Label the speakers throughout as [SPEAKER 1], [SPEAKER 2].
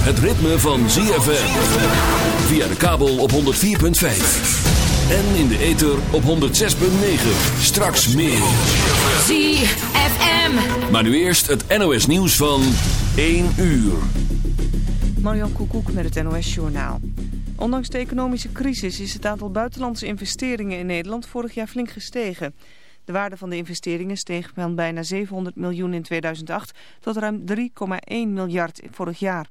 [SPEAKER 1] Het ritme van ZFM. Via de kabel op 104.5. En in de ether op 106.9. Straks meer.
[SPEAKER 2] ZFM.
[SPEAKER 1] Maar nu eerst het NOS nieuws van 1 uur.
[SPEAKER 3] Marjan Koekoek met het NOS Journaal. Ondanks de economische crisis is het aantal buitenlandse investeringen in Nederland vorig jaar flink gestegen. De waarde van de investeringen steeg van bijna 700 miljoen in 2008 tot ruim 3,1 miljard vorig jaar.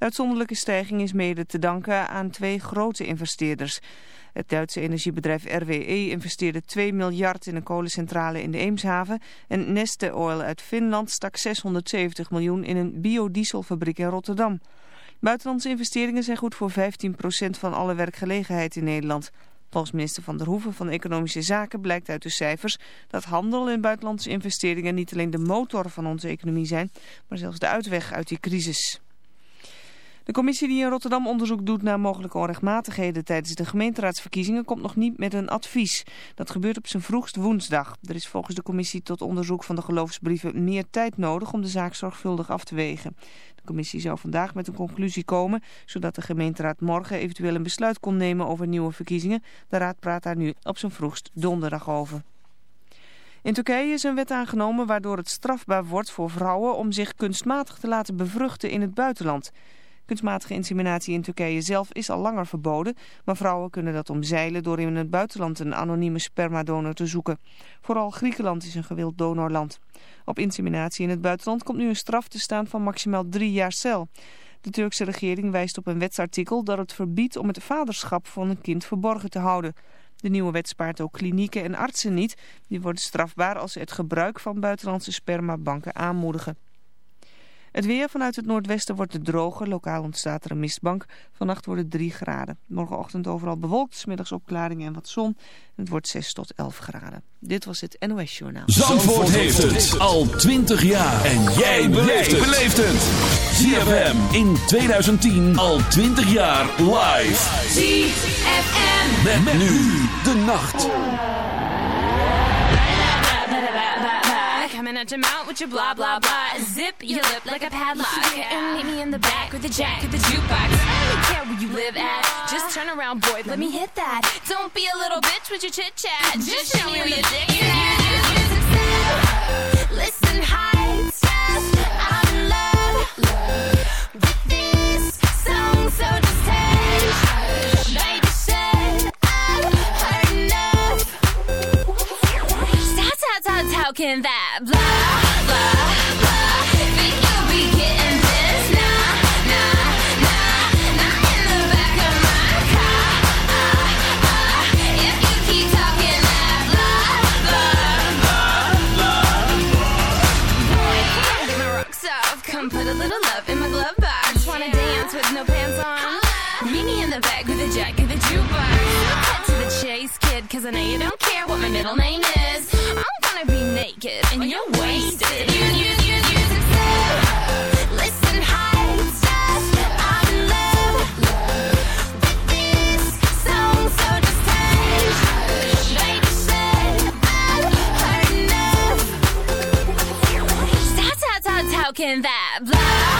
[SPEAKER 3] De uitzonderlijke stijging is mede te danken aan twee grote investeerders. Het Duitse energiebedrijf RWE investeerde 2 miljard in een kolencentrale in de Eemshaven. En Neste Oil uit Finland stak 670 miljoen in een biodieselfabriek in Rotterdam. Buitenlandse investeringen zijn goed voor 15% van alle werkgelegenheid in Nederland. Volgens minister Van der Hoeven van Economische Zaken blijkt uit de cijfers dat handel en buitenlandse investeringen niet alleen de motor van onze economie zijn, maar zelfs de uitweg uit die crisis. De commissie die in Rotterdam onderzoek doet naar mogelijke onrechtmatigheden tijdens de gemeenteraadsverkiezingen komt nog niet met een advies. Dat gebeurt op zijn vroegst woensdag. Er is volgens de commissie tot onderzoek van de geloofsbrieven meer tijd nodig om de zaak zorgvuldig af te wegen. De commissie zou vandaag met een conclusie komen, zodat de gemeenteraad morgen eventueel een besluit kon nemen over nieuwe verkiezingen. De raad praat daar nu op zijn vroegst donderdag over. In Turkije is een wet aangenomen waardoor het strafbaar wordt voor vrouwen om zich kunstmatig te laten bevruchten in het buitenland. Kunstmatige inseminatie in Turkije zelf is al langer verboden, maar vrouwen kunnen dat omzeilen door in het buitenland een anonieme spermadonor te zoeken. Vooral Griekenland is een gewild donorland. Op inseminatie in het buitenland komt nu een straf te staan van maximaal drie jaar cel. De Turkse regering wijst op een wetsartikel dat het verbiedt om het vaderschap van een kind verborgen te houden. De nieuwe wet spaart ook klinieken en artsen niet. Die worden strafbaar als ze het gebruik van buitenlandse spermabanken aanmoedigen. Het weer vanuit het noordwesten wordt het droger. Lokaal ontstaat er een mistbank. Vannacht wordt het 3 graden. Morgenochtend overal bewolkt. Smiddags opklaringen en wat zon. Het wordt 6 tot 11 graden. Dit was het NOS Journaal.
[SPEAKER 1] Zandvoort heeft het al 20 jaar. En jij beleeft het. ZFM in 2010 al 20 jaar live.
[SPEAKER 2] ZFM.
[SPEAKER 1] Met, met nu de nacht.
[SPEAKER 4] Coming at your mouth with your blah blah blah. Zip your lip like a padlock. And meet me in the back with the jack of the jukebox. I don't care where you live at. Just turn around, boy. Let me hit that. Don't be a little bitch with your chit chat. Just show me where your dick is. Listen, high stuff. I'm in love with this song, so just hush. Stop talking that blah, blah, blah. Think you'll be getting this? Nah, nah, nah, not in the back of my car. If you keep talking that blah, blah, blah, Boy, come get my rocks off. Come put a little love in my glove box. Wanna dance with no pants on? Meet me in the back with a jack cause I know you don't care what my middle name is. I'm gonna be naked and you're wasted. You, you, you, you, Listen, high stuff. I'm in love with this song, so just hush. Baby, shut up. Heard enough. Stop, stop, stop talking that blah,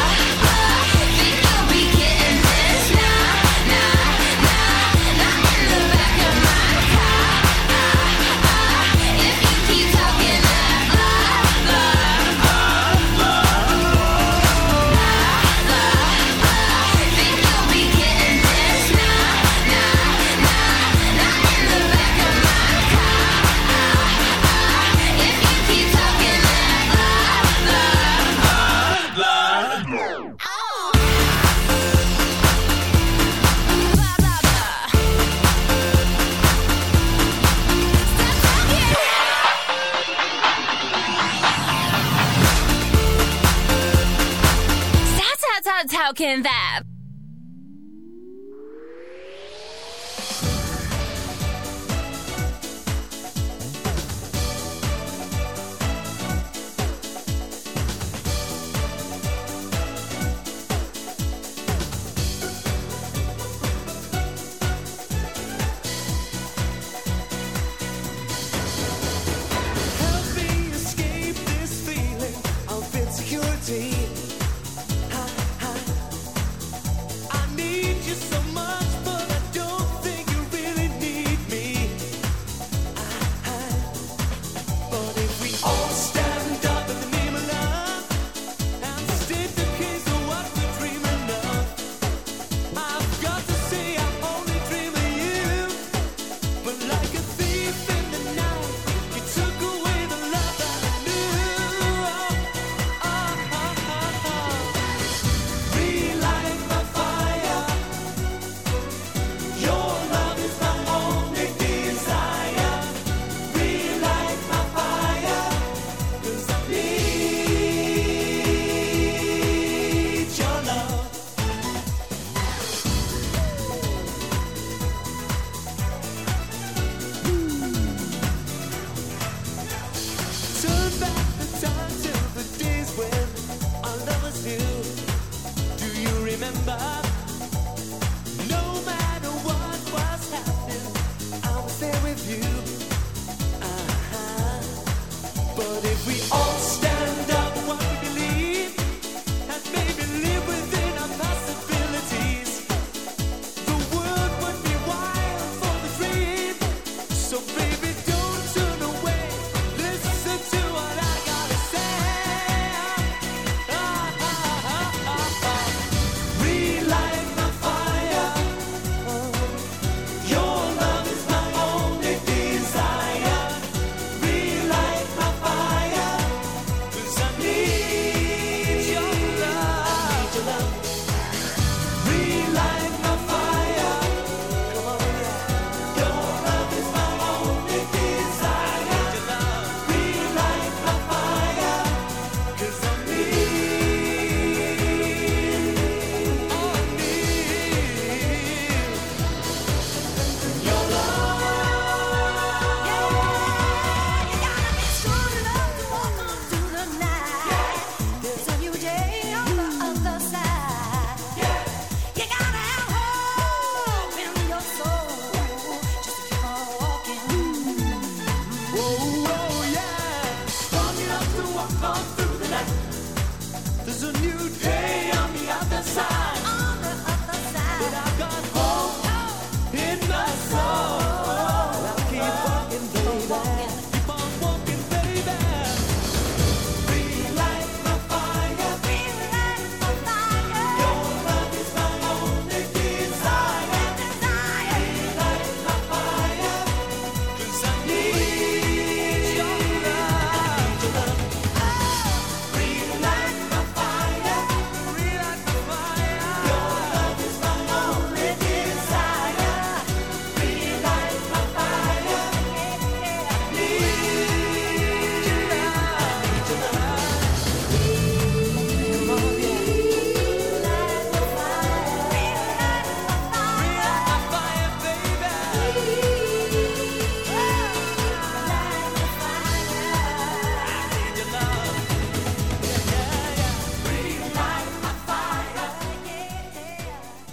[SPEAKER 4] 现在。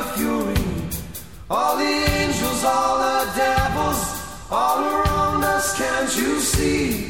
[SPEAKER 4] the fury. All the angels, all the devils, all around us, can't you see?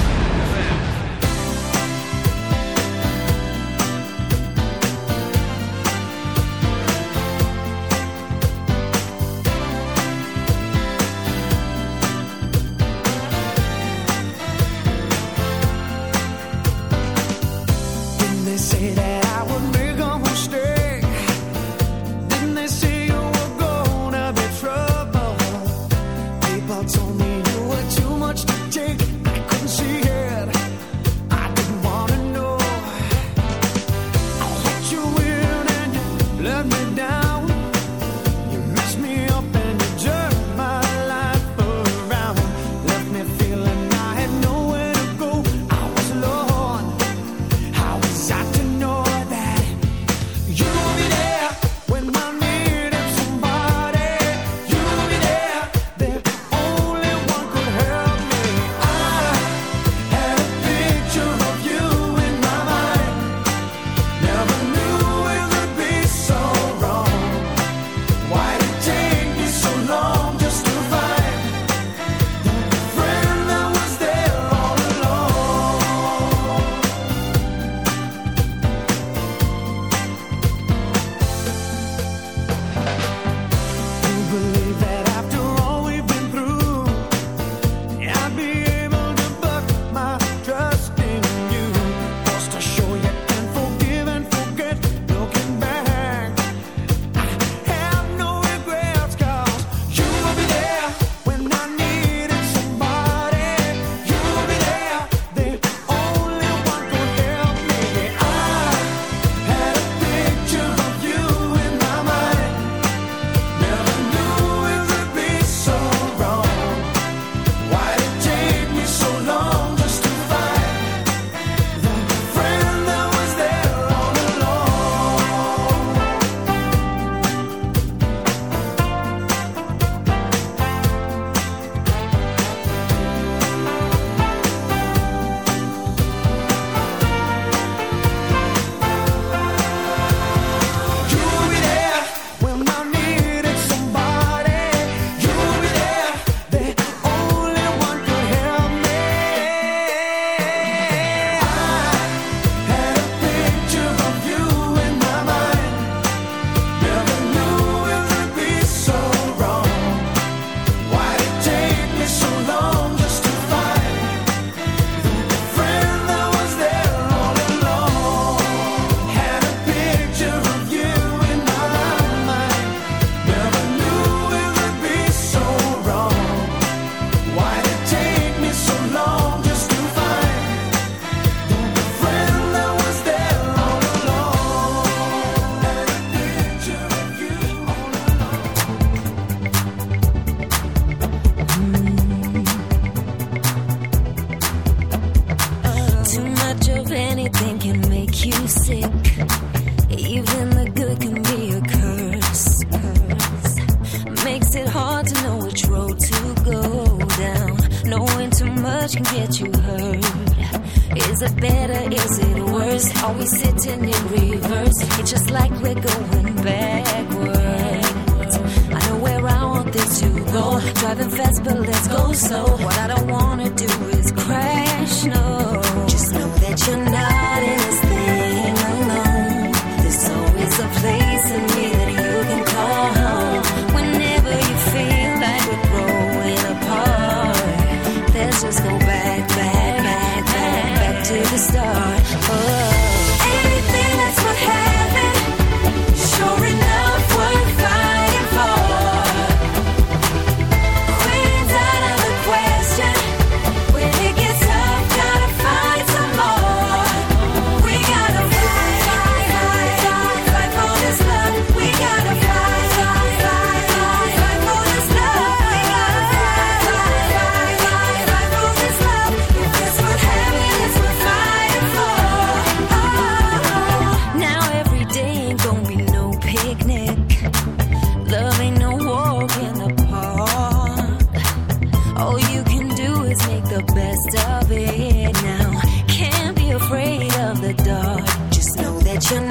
[SPEAKER 5] the best of it now. Can't be afraid of the dark. Just
[SPEAKER 6] know that you're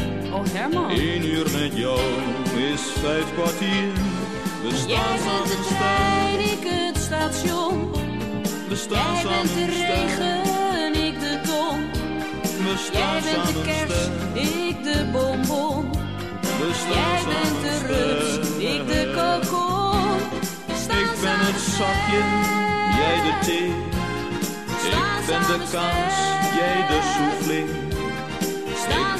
[SPEAKER 7] Herman.
[SPEAKER 8] Eén uur met jou is vijf kwartier. We
[SPEAKER 7] Jij
[SPEAKER 8] staan
[SPEAKER 7] bent
[SPEAKER 8] samen
[SPEAKER 7] de trein, ik het station.
[SPEAKER 8] We staan
[SPEAKER 7] Jij bent de regen, ik de ton.
[SPEAKER 8] We
[SPEAKER 7] Jij
[SPEAKER 8] staan
[SPEAKER 7] bent de kerst, ik de bonbon.
[SPEAKER 8] We staan
[SPEAKER 7] Jij bent de rups,
[SPEAKER 8] sterk.
[SPEAKER 7] ik de kokon.
[SPEAKER 8] Ik ben het zakje, jij de thee. Ik ben de kaas, jij de soufflé.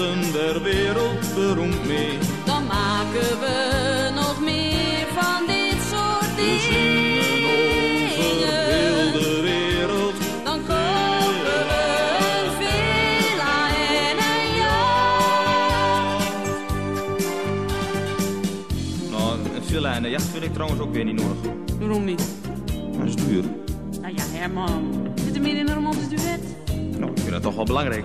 [SPEAKER 8] Worden der wereld beroemd mee.
[SPEAKER 7] dan maken we nog meer van dit soort
[SPEAKER 8] We zingen over heel
[SPEAKER 7] dingen.
[SPEAKER 8] de wereld.
[SPEAKER 7] Dan kopen we een villa en een jacht.
[SPEAKER 8] Nou, een villa en een jacht vind ik trouwens ook weer niet nodig.
[SPEAKER 7] Waarom niet?
[SPEAKER 8] Dat is duur.
[SPEAKER 7] Nou ja, Herman. Zit er meer in een romantisch duet?
[SPEAKER 8] Nou, ik vind dat toch wel belangrijk.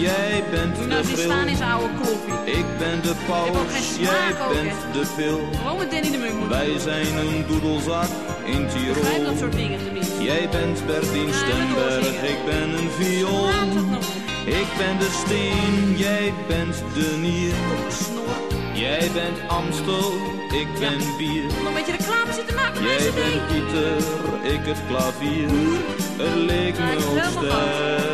[SPEAKER 8] jij bent de
[SPEAKER 7] nou eens staan
[SPEAKER 8] bril.
[SPEAKER 7] zijn oude kloffie.
[SPEAKER 8] Ik ben de paus, jij
[SPEAKER 7] ook,
[SPEAKER 8] bent de pil.
[SPEAKER 7] Gewoon met Danny de Munk
[SPEAKER 8] Wij zijn een doedelzak in
[SPEAKER 7] Ik begrijp dat
[SPEAKER 8] Tirol.
[SPEAKER 7] soort dingen tenminste.
[SPEAKER 8] Jij bent Bertien
[SPEAKER 7] Ja,
[SPEAKER 8] Stemberg, ik ben een viool. Ik ben de steen, jij bent de nier. Jij bent Amstel, ik ben bier.
[SPEAKER 7] Nog een beetje reclame zitten maken
[SPEAKER 8] Jij bent Pieter, ik het klavier. Het leek me
[SPEAKER 7] ik